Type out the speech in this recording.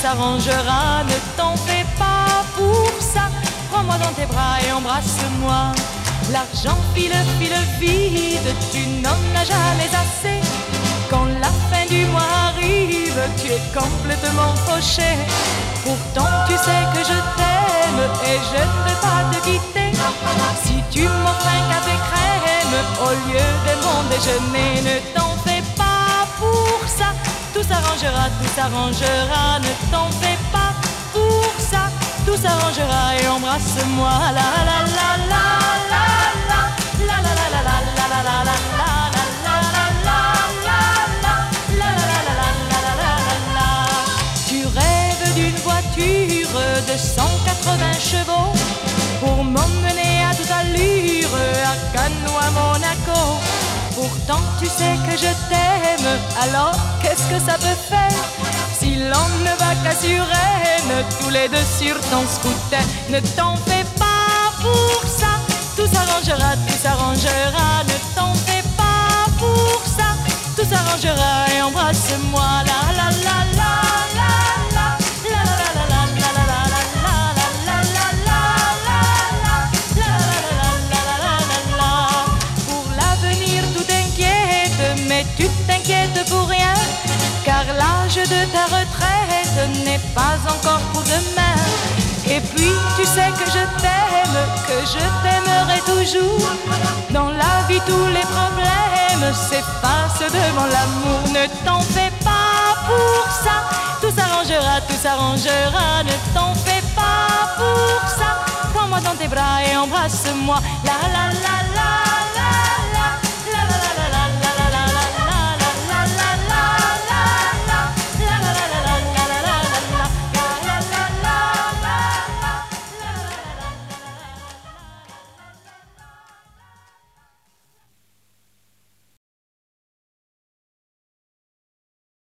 s'arrangera, ne t'en fais pas pour ça. Prends-moi dans tes bras et embrasse-moi. L'argent file, file vide, tu n'en as jamais assez. Quand la fin du mois arrive, tu es complètement fauché. Pourtant tu sais que je t'aime et je ne vais pas te quitter. Si tu m'offres un café crème au lieu de mon déjeuner, ne t'en Tout s'arrangera, tout s'arrangera, ne t'en fais pas pour ça. Tout s'arrangera et embrasse-moi. La la la la la la la la la la la la la la voiture de 180 chevaux pour m'emmener à toute allure à à Monaco. Pourtant tu sais que je t'aime, alors qu'est-ce que ça peut faire Si l'on ne va qu'à Suresnes, tous les deux sur ton scooter, ne t'en fais pas pour ça. Tout s'arrangera, tout s'arrangera, ne t'en fais pas pour ça. Tout s'arrangera et embrasse-moi, la tu t'inquiètes pour rien, car l'âge de ta retraite n'est pas encore pour demain. Et puis tu sais que je t'aime, que je t'aimerai toujours. Dans la vie tous les problèmes s'effacent devant l'amour. Ne t'en fais pas pour ça, tout s'arrangera, tout s'arrangera. Ne t'en fais pas pour ça. Prends-moi dans tes bras et embrasse-moi. La la la